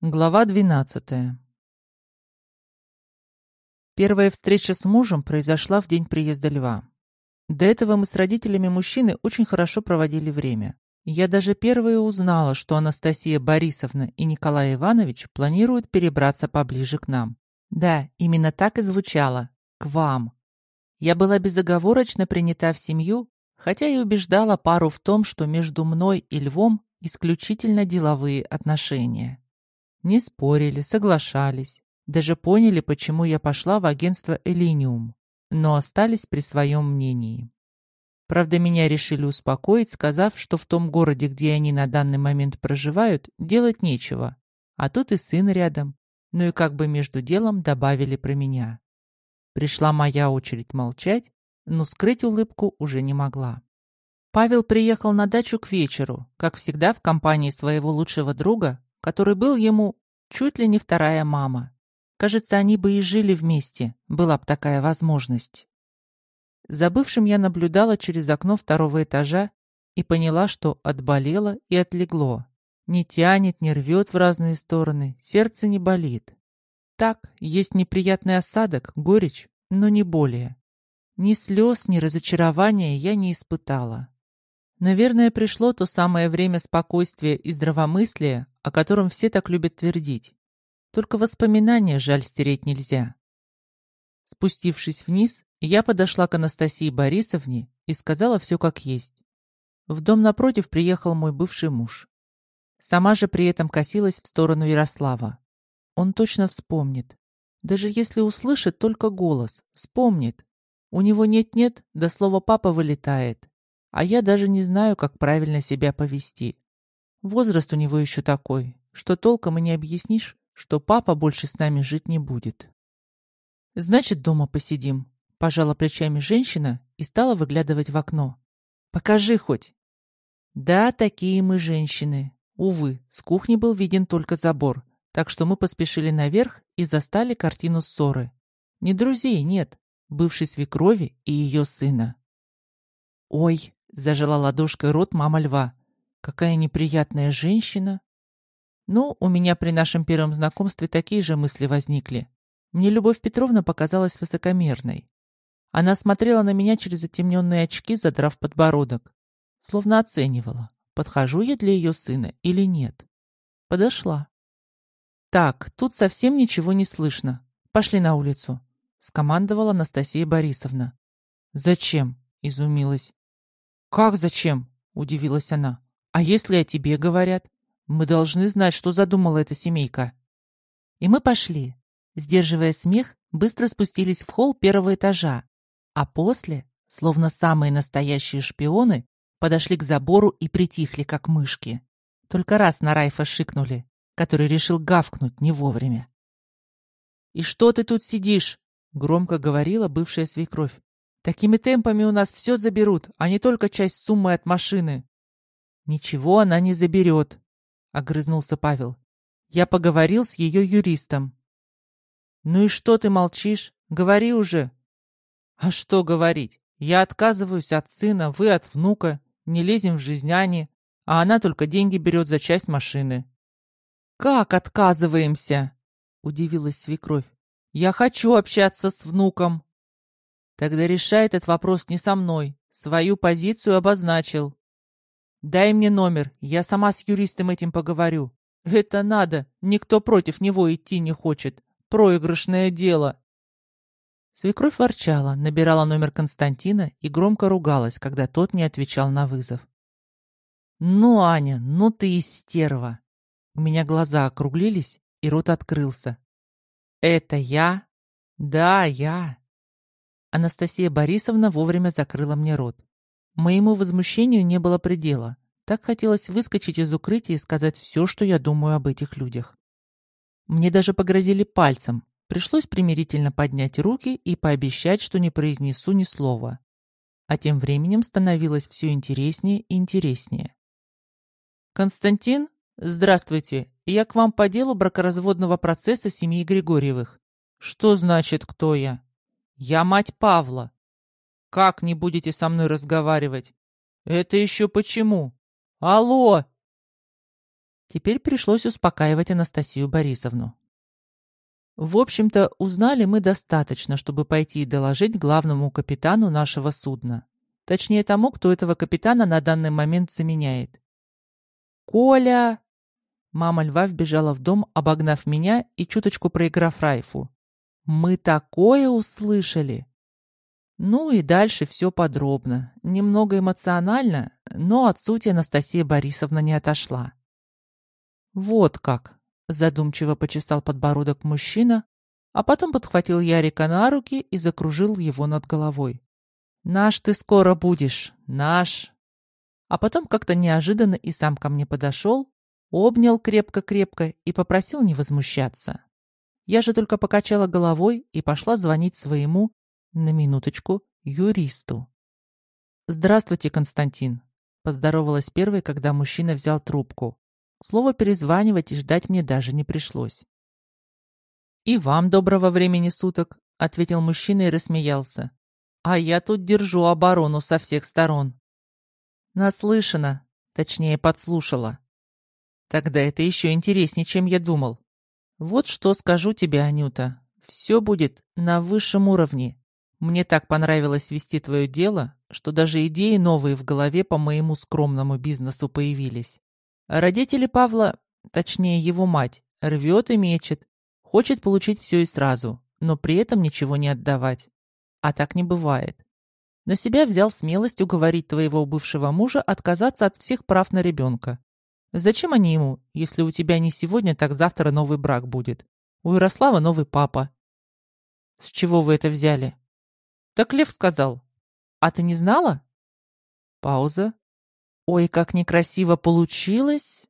Глава 12. Первая встреча с мужем произошла в день приезда Льва. До этого мы с родителями мужчины очень хорошо проводили время. Я даже первая узнала, что Анастасия Борисовна и Николай Иванович планируют перебраться поближе к нам. Да, именно так и звучало. К вам. Я была безоговорочно принята в семью, хотя и убеждала пару в том, что между мной и Львом исключительно деловые отношения. Не спорили, соглашались. Даже поняли, почему я пошла в агентство «Элиниум», но остались при своем мнении. Правда, меня решили успокоить, сказав, что в том городе, где они на данный момент проживают, делать нечего. А тут и сын рядом. Ну и как бы между делом добавили про меня. Пришла моя очередь молчать, но скрыть улыбку уже не могла. Павел приехал на дачу к вечеру, как всегда в компании своего лучшего друга, который был ему чуть ли не вторая мама. Кажется, они бы и жили вместе, была бы такая возможность. Забывшим я наблюдала через окно второго этажа и поняла, что отболело и отлегло. Не тянет, не рвет в разные стороны, сердце не болит. Так, есть неприятный осадок, горечь, но не более. Ни слез, ни разочарования я не испытала. Наверное, пришло то самое время спокойствия и здравомыслия, о котором все так любят твердить. Только воспоминания жаль стереть нельзя. Спустившись вниз, я подошла к Анастасии Борисовне и сказала все как есть. В дом напротив приехал мой бывший муж. Сама же при этом косилась в сторону Ярослава. Он точно вспомнит. Даже если услышит только голос, вспомнит. У него нет-нет, до слова «папа» вылетает. А я даже не знаю, как правильно себя повести. Возраст у него еще такой, что толком и не объяснишь, что папа больше с нами жить не будет. Значит, дома посидим. Пожала плечами женщина и стала выглядывать в окно. Покажи хоть. Да, такие мы женщины. Увы, с кухни был виден только забор, так что мы поспешили наверх и застали картину ссоры. Не друзей, нет, бывшей свекрови и ее сына. Ой, Зажала ладошкой рот мама льва. Какая неприятная женщина. Ну, у меня при нашем первом знакомстве такие же мысли возникли. Мне Любовь Петровна показалась высокомерной. Она смотрела на меня через затемненные очки, задрав подбородок. Словно оценивала, подхожу я для ее сына или нет. Подошла. «Так, тут совсем ничего не слышно. Пошли на улицу», — скомандовала Анастасия Борисовна. «Зачем?» — изумилась. «Как зачем?» – удивилась она. «А если о тебе говорят? Мы должны знать, что задумала эта семейка». И мы пошли. Сдерживая смех, быстро спустились в холл первого этажа, а после, словно самые настоящие шпионы, подошли к забору и притихли, как мышки. Только раз на Райфа шикнули, который решил гавкнуть не вовремя. «И что ты тут сидишь?» — громко говорила бывшая свекровь. Такими темпами у нас все заберут, а не только часть суммы от машины. Ничего она не заберет, огрызнулся Павел. Я поговорил с ее юристом. Ну и что ты молчишь? Говори уже. А что говорить? Я отказываюсь от сына, вы от внука, не лезем в жизнь Ани, а она только деньги берет за часть машины. Как отказываемся? Удивилась свекровь. Я хочу общаться с внуком. Тогда решай этот вопрос не со мной. Свою позицию обозначил. Дай мне номер, я сама с юристом этим поговорю. Это надо, никто против него идти не хочет. Проигрышное дело. Свекровь ворчала, набирала номер Константина и громко ругалась, когда тот не отвечал на вызов. «Ну, Аня, ну ты истерва!» У меня глаза округлились, и рот открылся. «Это я?» «Да, я. Анастасия Борисовна вовремя закрыла мне рот. Моему возмущению не было предела. Так хотелось выскочить из укрытия и сказать все, что я думаю об этих людях. Мне даже погрозили пальцем. Пришлось примирительно поднять руки и пообещать, что не произнесу ни слова. А тем временем становилось все интереснее и интереснее. «Константин, здравствуйте. Я к вам по делу бракоразводного процесса семьи Григорьевых. Что значит, кто я?» Я мать Павла. Как не будете со мной разговаривать? Это еще почему? Алло! Теперь пришлось успокаивать Анастасию Борисовну. В общем-то, узнали мы достаточно, чтобы пойти и доложить главному капитану нашего судна. Точнее, тому, кто этого капитана на данный момент заменяет. «Коля!» Мама льва вбежала в дом, обогнав меня и чуточку проиграв Райфу. «Мы такое услышали!» Ну и дальше все подробно. Немного эмоционально, но от сути Анастасия Борисовна не отошла. «Вот как!» — задумчиво почесал подбородок мужчина, а потом подхватил Ярика на руки и закружил его над головой. «Наш ты скоро будешь, наш!» А потом как-то неожиданно и сам ко мне подошел, обнял крепко-крепко и попросил не возмущаться. Я же только покачала головой и пошла звонить своему, на минуточку, юристу. «Здравствуйте, Константин», — поздоровалась первой, когда мужчина взял трубку. Слово перезванивать и ждать мне даже не пришлось. «И вам доброго времени суток», — ответил мужчина и рассмеялся. «А я тут держу оборону со всех сторон». «Наслышана, точнее, подслушала». «Тогда это еще интереснее, чем я думал. Вот что скажу тебе, Анюта. Все будет на высшем уровне. Мне так понравилось вести твое дело, что даже идеи новые в голове по моему скромному бизнесу появились. Родители Павла, точнее его мать, рвет и мечет, хочет получить все и сразу, но при этом ничего не отдавать. А так не бывает. На себя взял смелость уговорить твоего бывшего мужа отказаться от всех прав на ребенка. Зачем они ему, если у тебя не сегодня, так завтра новый брак будет? У Ярослава новый папа. С чего вы это взяли? Так Лев сказал. А ты не знала? Пауза. «Ой, как некрасиво получилось!»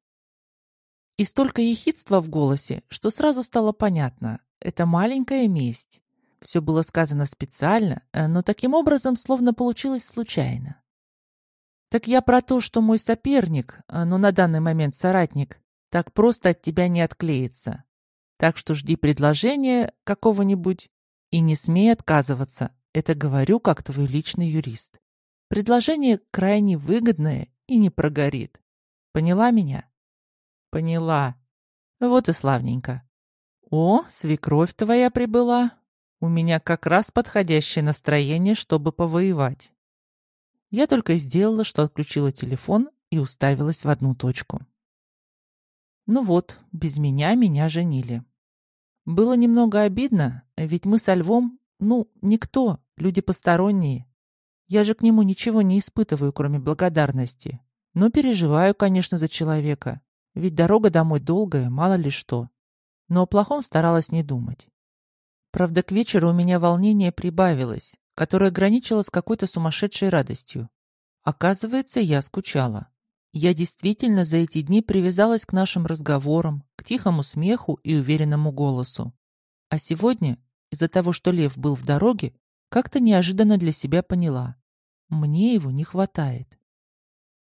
И столько ехидства в голосе, что сразу стало понятно. Это маленькая месть. Все было сказано специально, э, но таким образом словно получилось случайно. Так я про то, что мой соперник, э, но на данный момент соратник, так просто от тебя не отклеится. Так что жди предложения какого-нибудь и не смей отказываться. Это говорю как твой личный юрист. Предложение крайне выгодное и не прогорит. Поняла меня? Поняла. Вот и славненько. О, свекровь твоя прибыла. У меня как раз подходящее настроение, чтобы повоевать. Я только сделала, что отключила телефон и уставилась в одну точку. Ну вот, без меня меня женили. Было немного обидно, ведь мы со Львом, ну, никто, люди посторонние. Я же к нему ничего не испытываю, кроме благодарности. Но переживаю, конечно, за человека. Ведь дорога домой долгая, мало ли что. Но о плохом старалась не думать. Правда, к вечеру у меня волнение прибавилось, которое граничило с какой-то сумасшедшей радостью. Оказывается, я скучала. Я действительно за эти дни привязалась к нашим разговорам, к тихому смеху и уверенному голосу. А сегодня, из-за того, что Лев был в дороге, как-то неожиданно для себя поняла. Мне его не хватает.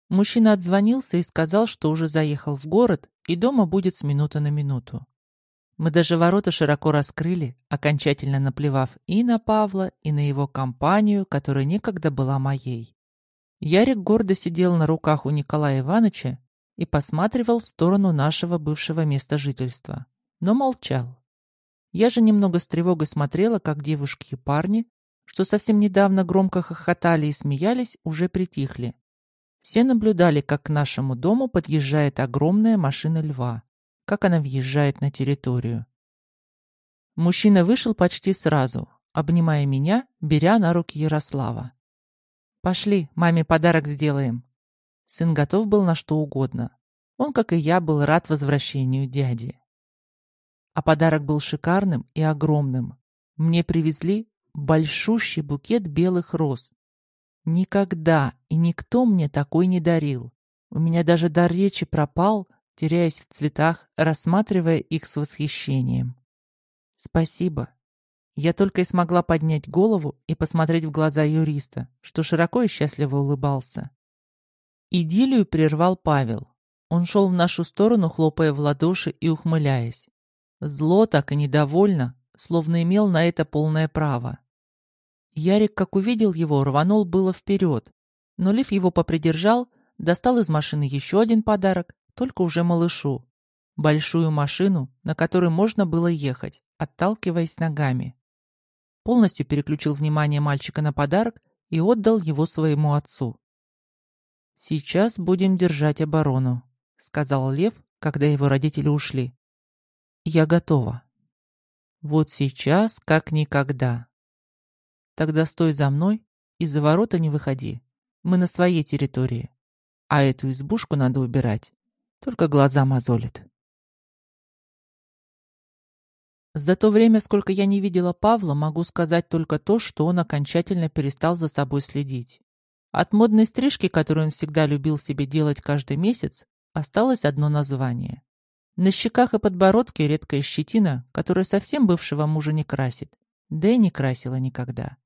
Мужчина отзвонился и сказал, что уже заехал в город и дома будет с минуты на минуту. Мы даже ворота широко раскрыли, окончательно наплевав и на Павла, и на его компанию, которая некогда была моей. Ярик гордо сидел на руках у Николая Ивановича и посматривал в сторону нашего бывшего места жительства, но молчал. Я же немного с тревогой смотрела, как девушки и парни что совсем недавно громко хохотали и смеялись, уже притихли. Все наблюдали, как к нашему дому подъезжает огромная машина льва, как она въезжает на территорию. Мужчина вышел почти сразу, обнимая меня, беря на руки Ярослава. «Пошли, маме подарок сделаем». Сын готов был на что угодно. Он, как и я, был рад возвращению дяди. А подарок был шикарным и огромным. Мне привезли большущий букет белых роз. Никогда и никто мне такой не дарил. У меня даже дар речи пропал, теряясь в цветах, рассматривая их с восхищением. Спасибо. Я только и смогла поднять голову и посмотреть в глаза юриста, что широко и счастливо улыбался. Идиллию прервал Павел. Он шел в нашу сторону, хлопая в ладоши и ухмыляясь. Зло так и недовольно, словно имел на это полное право. Ярик, как увидел его, рванул было вперед, но Лив его попридержал, достал из машины еще один подарок, только уже малышу. Большую машину, на которой можно было ехать, отталкиваясь ногами. Полностью переключил внимание мальчика на подарок и отдал его своему отцу. «Сейчас будем держать оборону», — сказал Лев, когда его родители ушли. «Я готова». «Вот сейчас, как никогда». «Тогда стой за мной и за ворота не выходи. Мы на своей территории. А эту избушку надо убирать. Только глаза мозолит». За то время, сколько я не видела Павла, могу сказать только то, что он окончательно перестал за собой следить. От модной стрижки, которую он всегда любил себе делать каждый месяц, осталось одно название. На щеках и подбородке редкая щетина, которая совсем бывшего мужа не красит, да и не красила никогда.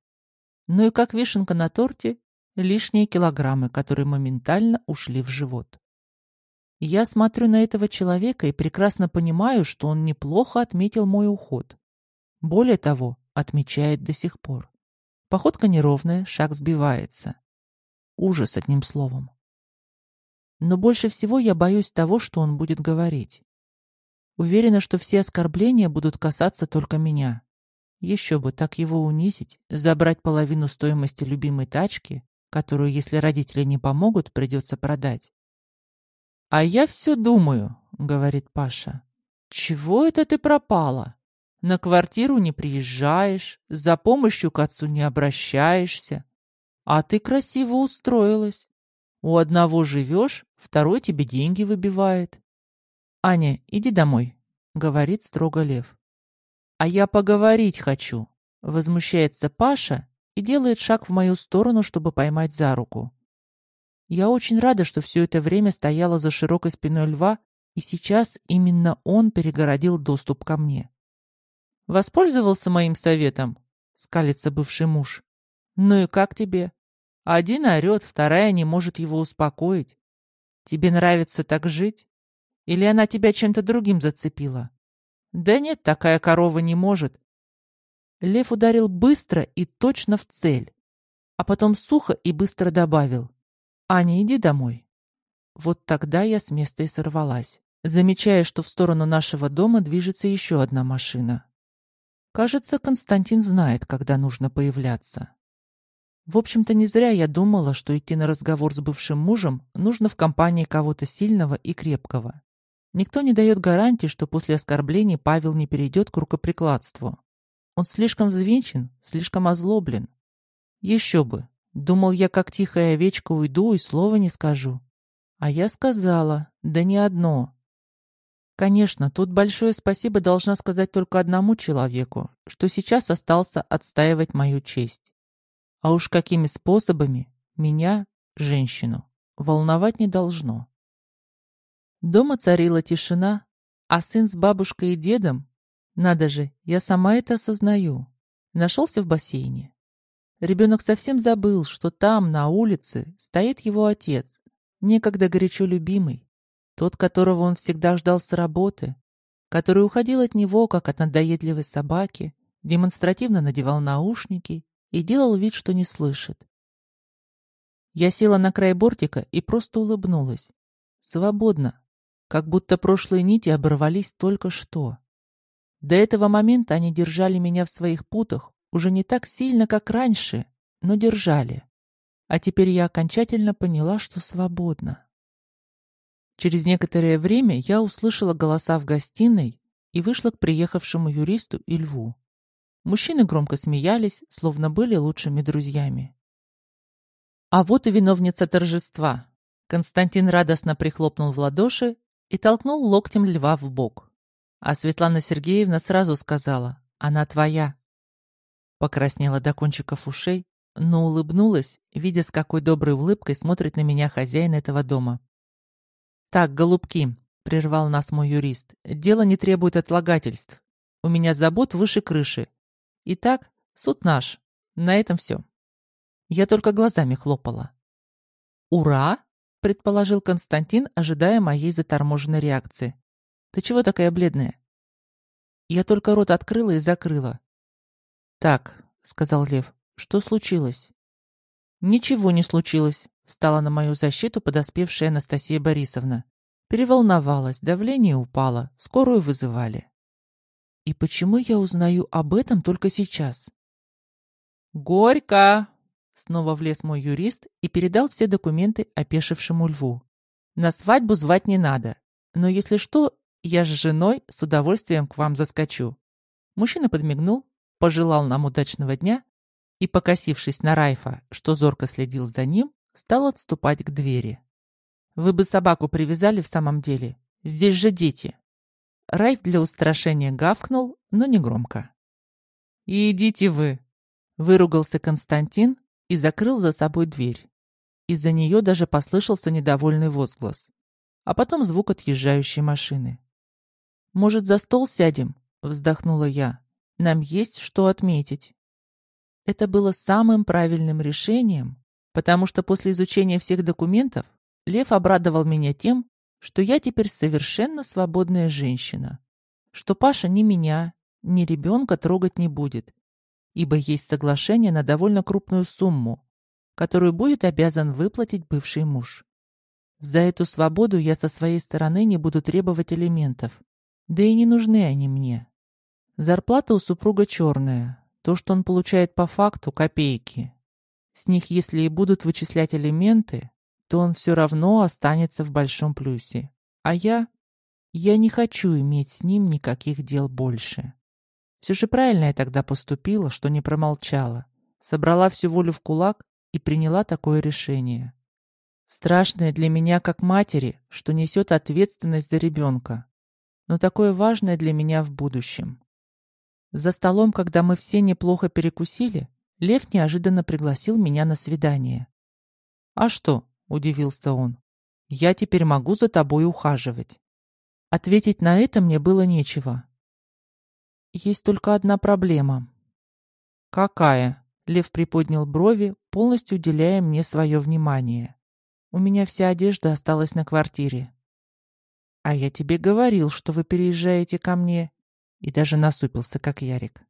Ну и как вишенка на торте, лишние килограммы, которые моментально ушли в живот. Я смотрю на этого человека и прекрасно понимаю, что он неплохо отметил мой уход. Более того, отмечает до сих пор. Походка неровная, шаг сбивается. Ужас, одним словом. Но больше всего я боюсь того, что он будет говорить. Уверена, что все оскорбления будут касаться только меня. Еще бы так его унизить, забрать половину стоимости любимой тачки, которую, если родители не помогут, придется продать. «А я все думаю», — говорит Паша. «Чего это ты пропала? На квартиру не приезжаешь, за помощью к отцу не обращаешься. А ты красиво устроилась. У одного живешь, второй тебе деньги выбивает». «Аня, иди домой», — говорит строго Лев. «А я поговорить хочу», — возмущается Паша и делает шаг в мою сторону, чтобы поймать за руку. Я очень рада, что все это время стояла за широкой спиной льва, и сейчас именно он перегородил доступ ко мне. «Воспользовался моим советом?» — скалится бывший муж. «Ну и как тебе? Один орет, вторая не может его успокоить. Тебе нравится так жить? Или она тебя чем-то другим зацепила?» «Да нет, такая корова не может». Лев ударил быстро и точно в цель, а потом сухо и быстро добавил. «Аня, иди домой». Вот тогда я с места и сорвалась, замечая, что в сторону нашего дома движется еще одна машина. Кажется, Константин знает, когда нужно появляться. В общем-то, не зря я думала, что идти на разговор с бывшим мужем нужно в компании кого-то сильного и крепкого. Никто не дает гарантии, что после оскорблений Павел не перейдет к рукоприкладству. Он слишком взвинчен, слишком озлоблен. Еще бы, Думал я, как тихая овечка, уйду и слова не скажу. А я сказала, да не одно. Конечно, тут большое спасибо должна сказать только одному человеку, что сейчас остался отстаивать мою честь. А уж какими способами меня, женщину, волновать не должно. Дома царила тишина, а сын с бабушкой и дедом, надо же, я сама это осознаю, нашелся в бассейне. Ребенок совсем забыл, что там, на улице, стоит его отец, некогда горячо любимый, тот, которого он всегда ждал с работы, который уходил от него, как от надоедливой собаки, демонстративно надевал наушники и делал вид, что не слышит. Я села на край бортика и просто улыбнулась. Свободно, как будто прошлые нити оборвались только что. До этого момента они держали меня в своих путах, уже не так сильно, как раньше, но держали. А теперь я окончательно поняла, что свободна. Через некоторое время я услышала голоса в гостиной и вышла к приехавшему юристу и льву. Мужчины громко смеялись, словно были лучшими друзьями. А вот и виновница торжества. Константин радостно прихлопнул в ладоши и толкнул локтем льва в бок. А Светлана Сергеевна сразу сказала, она твоя. Покраснела до кончиков ушей, но улыбнулась, видя, с какой доброй улыбкой смотрит на меня хозяин этого дома. «Так, голубки», — прервал нас мой юрист, — «дело не требует отлагательств. У меня забот выше крыши. Итак, суд наш. На этом все». Я только глазами хлопала. «Ура!» — предположил Константин, ожидая моей заторможенной реакции. «Ты чего такая бледная?» Я только рот открыла и закрыла. «Так», — сказал Лев, — «что случилось?» «Ничего не случилось», — встала на мою защиту подоспевшая Анастасия Борисовна. Переволновалась, давление упало, скорую вызывали. И почему я узнаю об этом только сейчас? «Горько!» Снова влез мой юрист и передал все документы опешившему льву. «На свадьбу звать не надо, но если что, я с женой с удовольствием к вам заскочу». Мужчина подмигнул, пожелал нам удачного дня и, покосившись на Райфа, что зорко следил за ним, стал отступать к двери. «Вы бы собаку привязали в самом деле. Здесь же дети». Райф для устрашения гавкнул, но не громко. «Идите вы!» — выругался Константин и закрыл за собой дверь. Из-за нее даже послышался недовольный возглас, а потом звук отъезжающей машины. «Может, за стол сядем?» — вздохнула я. «Нам есть что отметить». Это было самым правильным решением, потому что после изучения всех документов Лев обрадовал меня тем, что я теперь совершенно свободная женщина, что Паша ни меня, ни ребенка трогать не будет, ибо есть соглашение на довольно крупную сумму, которую будет обязан выплатить бывший муж. За эту свободу я со своей стороны не буду требовать элементов, да и не нужны они мне. Зарплата у супруга черная, то, что он получает по факту, копейки. С них, если и будут вычислять элементы, то он все равно останется в большом плюсе. А я... Я не хочу иметь с ним никаких дел больше. Все же правильно я тогда поступила, что не промолчала. Собрала всю волю в кулак и приняла такое решение. Страшное для меня как матери, что несет ответственность за ребенка. Но такое важное для меня в будущем. За столом, когда мы все неплохо перекусили, Лев неожиданно пригласил меня на свидание. «А что?» удивился он. «Я теперь могу за тобой ухаживать». Ответить на это мне было нечего. Есть только одна проблема. «Какая?» — Лев приподнял брови, полностью уделяя мне свое внимание. «У меня вся одежда осталась на квартире». «А я тебе говорил, что вы переезжаете ко мне», и даже насупился, как Ярик.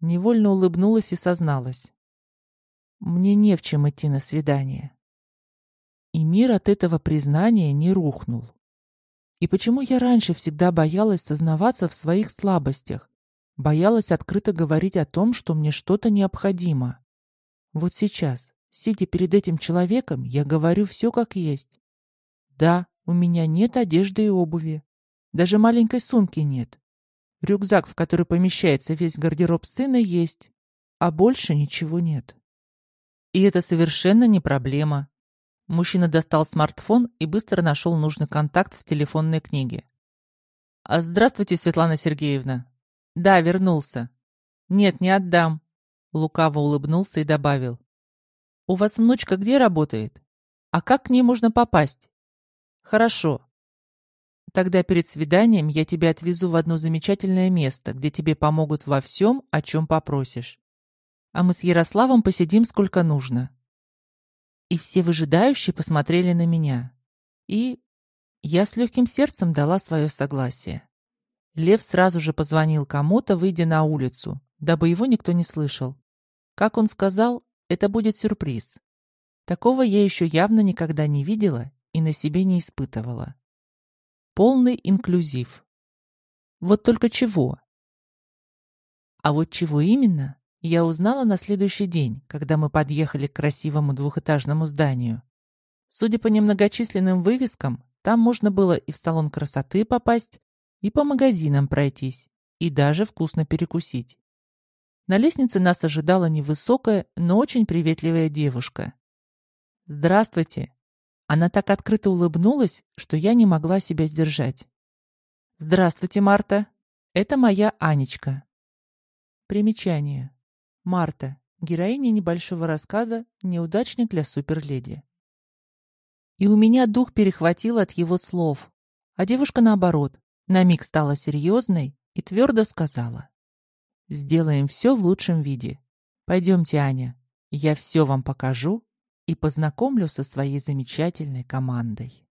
Невольно улыбнулась и созналась. «Мне не в чем идти на свидание». И мир от этого признания не рухнул. И почему я раньше всегда боялась сознаваться в своих слабостях, боялась открыто говорить о том, что мне что-то необходимо? Вот сейчас, сидя перед этим человеком, я говорю все как есть. Да, у меня нет одежды и обуви. Даже маленькой сумки нет. Рюкзак, в который помещается весь гардероб сына, есть, а больше ничего нет. И это совершенно не проблема. Мужчина достал смартфон и быстро нашел нужный контакт в телефонной книге. «А, «Здравствуйте, Светлана Сергеевна». «Да, вернулся». «Нет, не отдам». Лукаво улыбнулся и добавил. «У вас внучка где работает? А как к ней можно попасть?» «Хорошо. Тогда перед свиданием я тебя отвезу в одно замечательное место, где тебе помогут во всем, о чем попросишь. А мы с Ярославом посидим сколько нужно и все выжидающие посмотрели на меня. И я с легким сердцем дала свое согласие. Лев сразу же позвонил кому-то, выйдя на улицу, дабы его никто не слышал. Как он сказал, это будет сюрприз. Такого я еще явно никогда не видела и на себе не испытывала. Полный инклюзив. Вот только чего? А вот чего именно, я узнала на следующий день, когда мы подъехали к красивому двухэтажному зданию. Судя по немногочисленным вывескам, там можно было и в салон красоты попасть, и по магазинам пройтись, и даже вкусно перекусить. На лестнице нас ожидала невысокая, но очень приветливая девушка. «Здравствуйте!» Она так открыто улыбнулась, что я не могла себя сдержать. «Здравствуйте, Марта! Это моя Анечка». Примечание. Марта. Героиня небольшого рассказа «Неудачник для суперледи». И у меня дух перехватил от его слов. А девушка, наоборот, на миг стала серьезной и твердо сказала. «Сделаем все в лучшем виде. Пойдемте, Аня, я все вам покажу и познакомлю со своей замечательной командой».